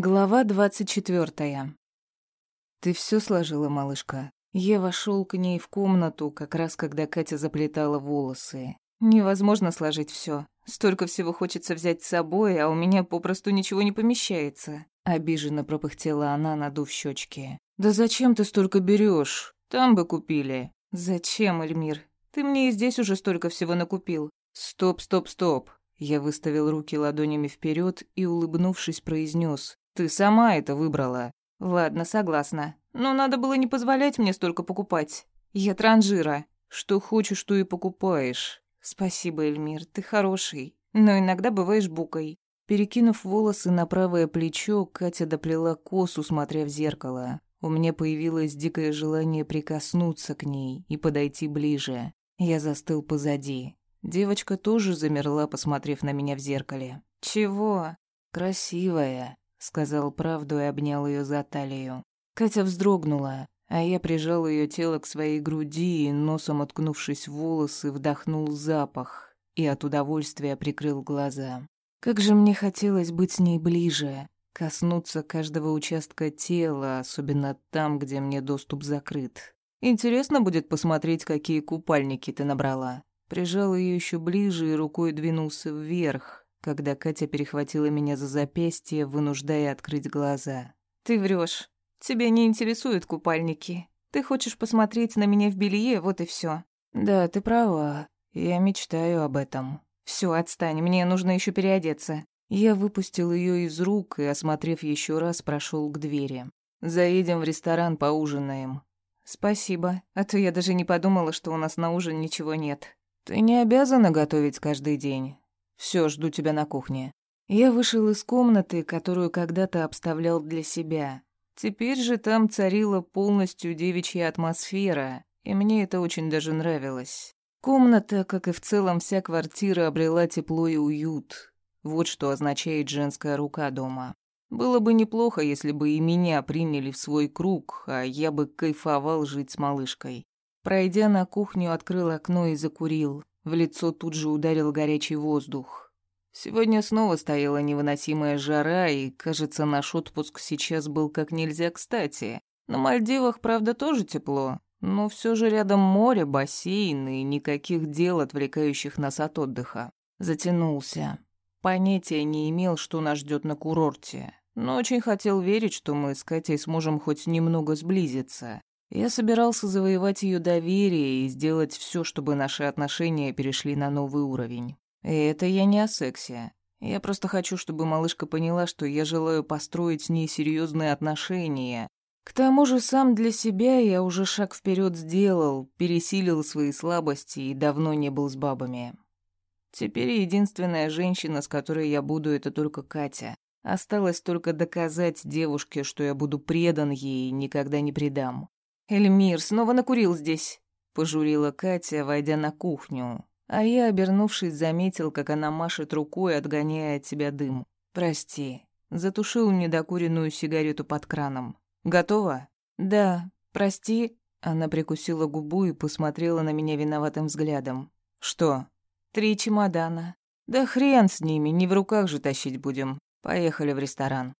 Глава двадцать четвертая. «Ты все сложила, малышка?» Я вошел к ней в комнату, как раз когда Катя заплетала волосы. Невозможно сложить все. Столько всего хочется взять с собой, а у меня попросту ничего не помещается. Обиженно пропыхтела она, надув щечки. «Да зачем ты столько берешь? Там бы купили». «Зачем, Эльмир? Ты мне и здесь уже столько всего накупил». «Стоп, стоп, стоп!» Я выставил руки ладонями вперед и, улыбнувшись, произнес: ты сама это выбрала. Ладно, согласна. Но надо было не позволять мне столько покупать. Я транжира. Что хочешь, то и покупаешь. Спасибо, Эльмир, ты хороший. Но иногда бываешь букой. Перекинув волосы на правое плечо, Катя доплела косу, смотря в зеркало. У меня появилось дикое желание прикоснуться к ней и подойти ближе. Я застыл позади. Девочка тоже замерла, посмотрев на меня в зеркале. «Чего?» «Красивая», сказал правду и обнял ее за талию. Катя вздрогнула, а я прижал ее тело к своей груди и, носом откнувшись в волосы, вдохнул запах и от удовольствия прикрыл глаза. Как же мне хотелось быть с ней ближе, коснуться каждого участка тела, особенно там, где мне доступ закрыт. Интересно будет посмотреть, какие купальники ты набрала. Прижал ее еще ближе и рукой двинулся вверх, когда Катя перехватила меня за запястье, вынуждая открыть глаза. «Ты врешь. Тебя не интересуют купальники. Ты хочешь посмотреть на меня в белье, вот и все. «Да, ты права. Я мечтаю об этом». Все, отстань, мне нужно еще переодеться». Я выпустил ее из рук и, осмотрев еще раз, прошел к двери. «Заедем в ресторан, поужинаем». «Спасибо, а то я даже не подумала, что у нас на ужин ничего нет». «Ты не обязана готовить каждый день. Все, жду тебя на кухне. Я вышел из комнаты, которую когда-то обставлял для себя. Теперь же там царила полностью девичья атмосфера, и мне это очень даже нравилось. Комната, как и в целом вся квартира, обрела тепло и уют. Вот что означает женская рука дома. Было бы неплохо, если бы и меня приняли в свой круг, а я бы кайфовал жить с малышкой. Пройдя на кухню, открыл окно и закурил. В лицо тут же ударил горячий воздух. Сегодня снова стояла невыносимая жара, и, кажется, наш отпуск сейчас был как нельзя кстати. На Мальдивах, правда, тоже тепло, но все же рядом море, бассейн и никаких дел, отвлекающих нас от отдыха. Затянулся. Понятия не имел, что нас ждет на курорте, но очень хотел верить, что мы с Катей сможем хоть немного сблизиться. Я собирался завоевать ее доверие и сделать все, чтобы наши отношения перешли на новый уровень. И это я не о сексе. Я просто хочу, чтобы малышка поняла, что я желаю построить с ней серьезные отношения. К тому же сам для себя я уже шаг вперед сделал, пересилил свои слабости и давно не был с бабами. Теперь единственная женщина, с которой я буду, это только Катя. Осталось только доказать девушке, что я буду предан ей и никогда не предам. «Эльмир снова накурил здесь», — пожурила Катя, войдя на кухню. А я, обернувшись, заметил, как она машет рукой, отгоняя от себя дым. «Прости». Затушил недокуренную сигарету под краном. «Готова?» «Да. Прости». Она прикусила губу и посмотрела на меня виноватым взглядом. «Что?» «Три чемодана». «Да хрен с ними, не в руках же тащить будем. Поехали в ресторан».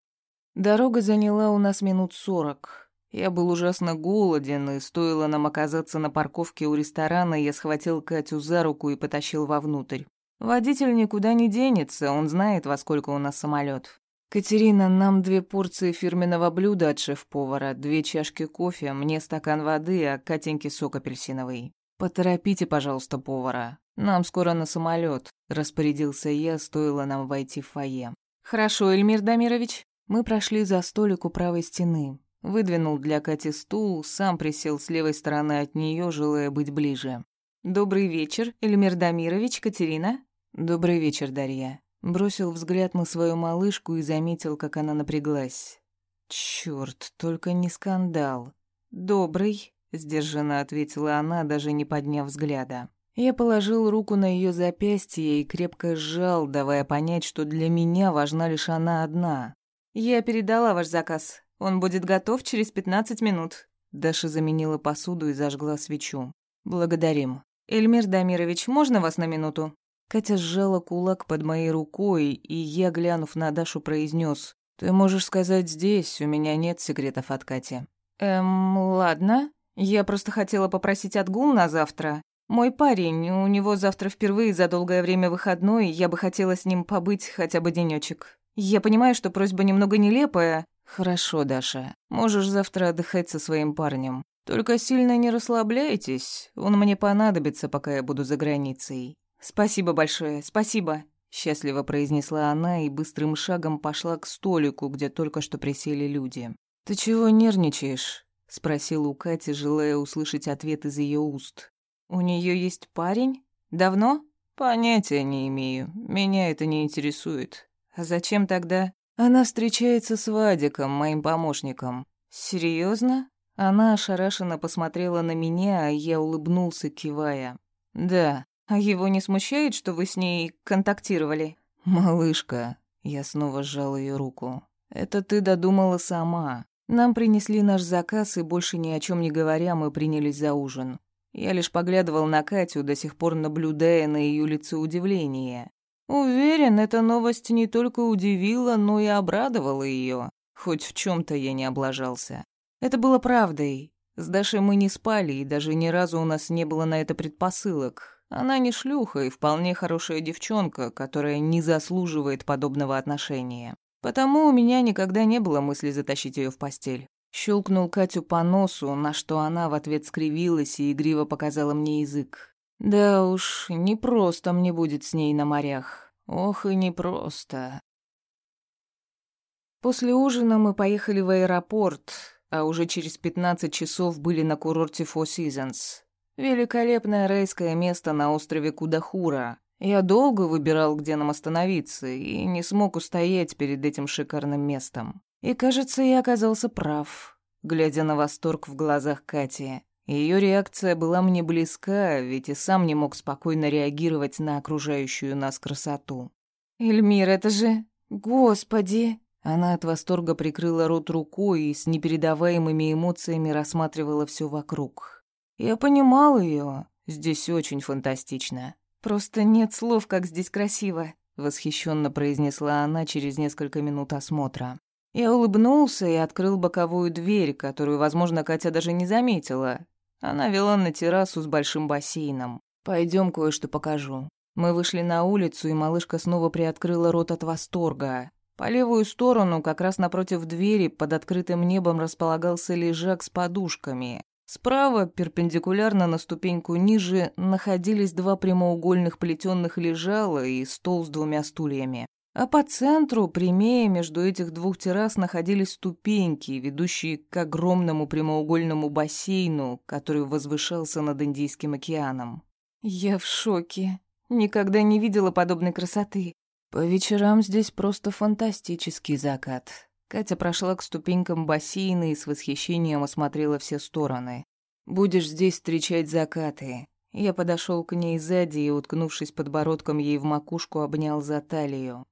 Дорога заняла у нас минут сорок. Я был ужасно голоден, и стоило нам оказаться на парковке у ресторана, я схватил Катю за руку и потащил вовнутрь. Водитель никуда не денется, он знает, во сколько у нас самолет. «Катерина, нам две порции фирменного блюда от шеф-повара, две чашки кофе, мне стакан воды, а Катеньке сок апельсиновый. Поторопите, пожалуйста, повара. Нам скоро на самолет, распорядился я, стоило нам войти в фойе. «Хорошо, Эльмир Дамирович». Мы прошли за столик у правой стены. Выдвинул для Кати стул, сам присел с левой стороны от нее, желая быть ближе. «Добрый вечер, Эльмир Дамирович, Катерина?» «Добрый вечер, Дарья». Бросил взгляд на свою малышку и заметил, как она напряглась. «Чёрт, только не скандал». «Добрый», — сдержанно ответила она, даже не подняв взгляда. Я положил руку на ее запястье и крепко сжал, давая понять, что для меня важна лишь она одна. «Я передала ваш заказ. Он будет готов через пятнадцать минут». Даша заменила посуду и зажгла свечу. «Благодарим». «Эльмир Дамирович, можно вас на минуту?» Катя сжала кулак под моей рукой, и я, глянув на Дашу, произнес: Ты можешь сказать здесь, у меня нет секретов от Кати. Эм, ладно. Я просто хотела попросить отгул на завтра. Мой парень, у него завтра впервые за долгое время выходной, я бы хотела с ним побыть хотя бы денечек. Я понимаю, что просьба немного нелепая. Хорошо, Даша. Можешь завтра отдыхать со своим парнем. Только сильно не расслабляйтесь, он мне понадобится, пока я буду за границей. Спасибо большое, спасибо. Счастливо произнесла она и быстрым шагом пошла к столику, где только что присели люди. «Ты чего нервничаешь?» — спросил у Кати, желая услышать ответ из ее уст. «У нее есть парень? Давно?» «Понятия не имею. Меня это не интересует». «А зачем тогда?» «Она встречается с Вадиком, моим помощником». «Серьезно? Она ошарашенно посмотрела на меня, а я улыбнулся, кивая. «Да. А его не смущает, что вы с ней контактировали?» «Малышка». Я снова сжал ее руку. «Это ты додумала сама. Нам принесли наш заказ, и больше ни о чем не говоря, мы принялись за ужин. Я лишь поглядывал на Катю, до сих пор наблюдая на ее лицо удивление. Уверен, эта новость не только удивила, но и обрадовала ее. Хоть в чем то я не облажался. Это было правдой. С Дашей мы не спали, и даже ни разу у нас не было на это предпосылок. Она не шлюха и вполне хорошая девчонка, которая не заслуживает подобного отношения. Потому у меня никогда не было мысли затащить ее в постель. Щелкнул Катю по носу, на что она в ответ скривилась и игриво показала мне язык. Да уж, не просто мне будет с ней на морях. Ох и непросто. После ужина мы поехали в аэропорт, а уже через 15 часов были на курорте Four Seasons. Великолепное райское место на острове Кудахура. Я долго выбирал, где нам остановиться, и не смог устоять перед этим шикарным местом. И, кажется, я оказался прав, глядя на восторг в глазах Кати. Ее реакция была мне близка, ведь и сам не мог спокойно реагировать на окружающую нас красоту. «Эльмир, это же... Господи!» Она от восторга прикрыла рот рукой и с непередаваемыми эмоциями рассматривала все вокруг. Я понимал ее. Здесь очень фантастично. Просто нет слов, как здесь красиво, восхищенно произнесла она через несколько минут осмотра. Я улыбнулся и открыл боковую дверь, которую, возможно, Катя даже не заметила. Она вела на террасу с большим бассейном. Пойдем кое-что покажу. Мы вышли на улицу, и малышка снова приоткрыла рот от восторга. По левую сторону, как раз напротив двери, под открытым небом располагался лежак с подушками. Справа, перпендикулярно на ступеньку ниже, находились два прямоугольных плетённых лежала и стол с двумя стульями. А по центру, прямее между этих двух террас, находились ступеньки, ведущие к огромному прямоугольному бассейну, который возвышался над Индийским океаном. «Я в шоке. Никогда не видела подобной красоты. По вечерам здесь просто фантастический закат. Катя прошла к ступенькам бассейна и с восхищением осмотрела все стороны. «Будешь здесь встречать закаты». Я подошел к ней сзади и, уткнувшись подбородком ей в макушку, обнял за талию.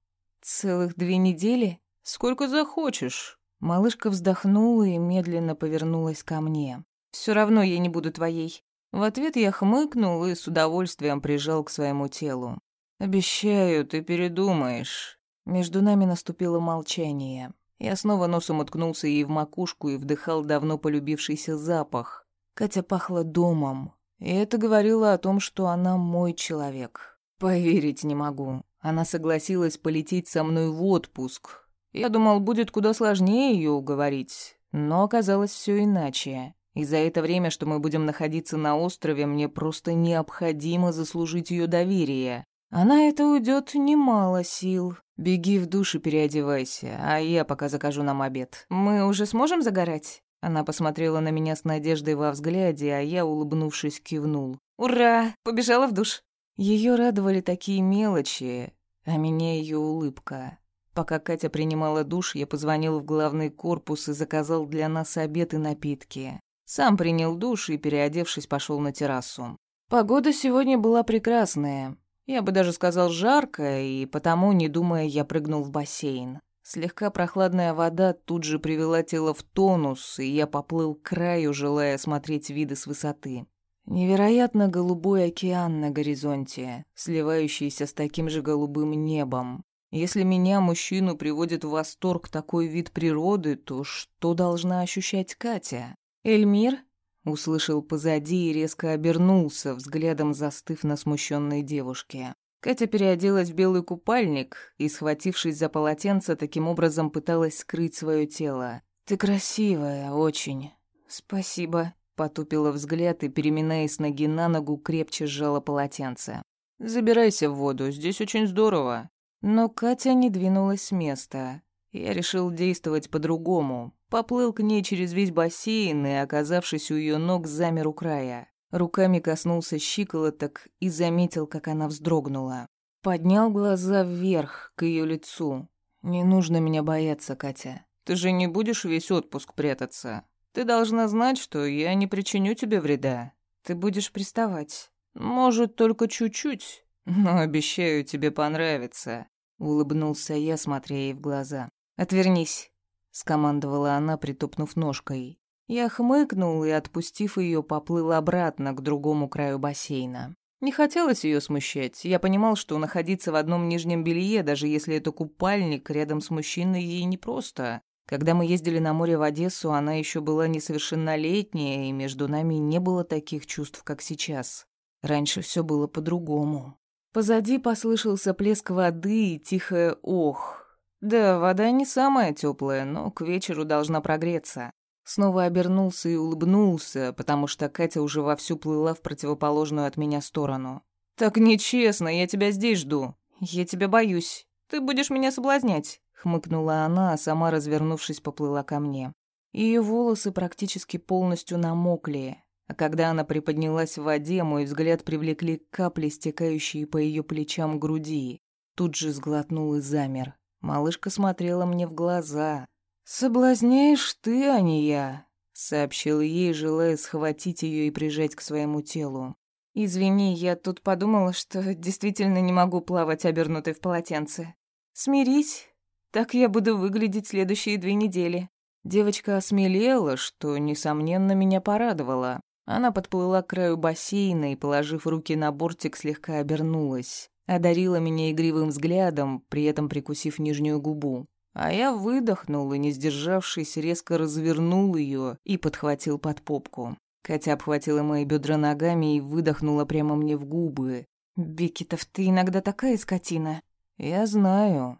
«Целых две недели? Сколько захочешь». Малышка вздохнула и медленно повернулась ко мне. Все равно я не буду твоей». В ответ я хмыкнул и с удовольствием прижал к своему телу. «Обещаю, ты передумаешь». Между нами наступило молчание. Я снова носом уткнулся ей в макушку и вдыхал давно полюбившийся запах. Катя пахла домом, и это говорило о том, что она мой человек. Поверить не могу. Она согласилась полететь со мной в отпуск. Я думал, будет куда сложнее ее уговорить, но оказалось все иначе. И за это время, что мы будем находиться на острове, мне просто необходимо заслужить ее доверие. А на это уйдет немало сил. Беги в душ и переодевайся, а я пока закажу нам обед. Мы уже сможем загорать? Она посмотрела на меня с надеждой во взгляде, а я, улыбнувшись, кивнул. «Ура! Побежала в душ!» Ее радовали такие мелочи, а меня ее улыбка. Пока Катя принимала душ, я позвонил в главный корпус и заказал для нас обед и напитки. Сам принял душ и, переодевшись, пошел на террасу. Погода сегодня была прекрасная. Я бы даже сказал жарко, и потому, не думая, я прыгнул в бассейн. Слегка прохладная вода тут же привела тело в тонус, и я поплыл к краю, желая смотреть виды с высоты. Невероятно голубой океан на горизонте, сливающийся с таким же голубым небом. Если меня, мужчину, приводит в восторг такой вид природы, то что должна ощущать Катя? Эльмир услышал позади и резко обернулся, взглядом застыв на смущенной девушке. Катя переоделась в белый купальник и, схватившись за полотенце, таким образом пыталась скрыть свое тело. «Ты красивая, очень. Спасибо», — потупила взгляд и, переминаясь ноги на ногу, крепче сжала полотенце. «Забирайся в воду, здесь очень здорово». Но Катя не двинулась с места. Я решил действовать по-другому. Поплыл к ней через весь бассейн и, оказавшись у ее ног, замер у края. Руками коснулся щиколоток и заметил, как она вздрогнула. Поднял глаза вверх, к ее лицу. «Не нужно меня бояться, Катя. Ты же не будешь весь отпуск прятаться. Ты должна знать, что я не причиню тебе вреда. Ты будешь приставать. Может, только чуть-чуть, но обещаю, тебе понравится». Улыбнулся я, смотря ей в глаза. «Отвернись», — скомандовала она, притопнув ножкой. Я хмыкнул и, отпустив ее, поплыл обратно к другому краю бассейна. Не хотелось ее смущать. Я понимал, что находиться в одном нижнем белье, даже если это купальник, рядом с мужчиной ей непросто. Когда мы ездили на море в Одессу, она еще была несовершеннолетняя, и между нами не было таких чувств, как сейчас. Раньше все было по-другому. Позади послышался плеск воды и тихое «ох». Да, вода не самая теплая, но к вечеру должна прогреться. Снова обернулся и улыбнулся, потому что Катя уже вовсю плыла в противоположную от меня сторону. «Так нечестно, я тебя здесь жду. Я тебя боюсь. Ты будешь меня соблазнять», — хмыкнула она, а сама, развернувшись, поплыла ко мне. Ее волосы практически полностью намокли, а когда она приподнялась в воде, мой взгляд привлекли капли, стекающие по ее плечам груди. Тут же сглотнул и замер. Малышка смотрела мне в глаза, «Соблазняешь ты, а не я», — сообщил ей, желая схватить ее и прижать к своему телу. «Извини, я тут подумала, что действительно не могу плавать обернутой в полотенце. Смирись, так я буду выглядеть следующие две недели». Девочка осмелела, что, несомненно, меня порадовало. Она подплыла к краю бассейна и, положив руки на бортик, слегка обернулась. Одарила меня игривым взглядом, при этом прикусив нижнюю губу. А я выдохнул и, не сдержавшись, резко развернул ее и подхватил под попку. Катя обхватила мои бедра ногами и выдохнула прямо мне в губы. «Бекетов, ты иногда такая скотина». «Я знаю.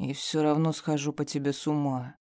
И все равно схожу по тебе с ума.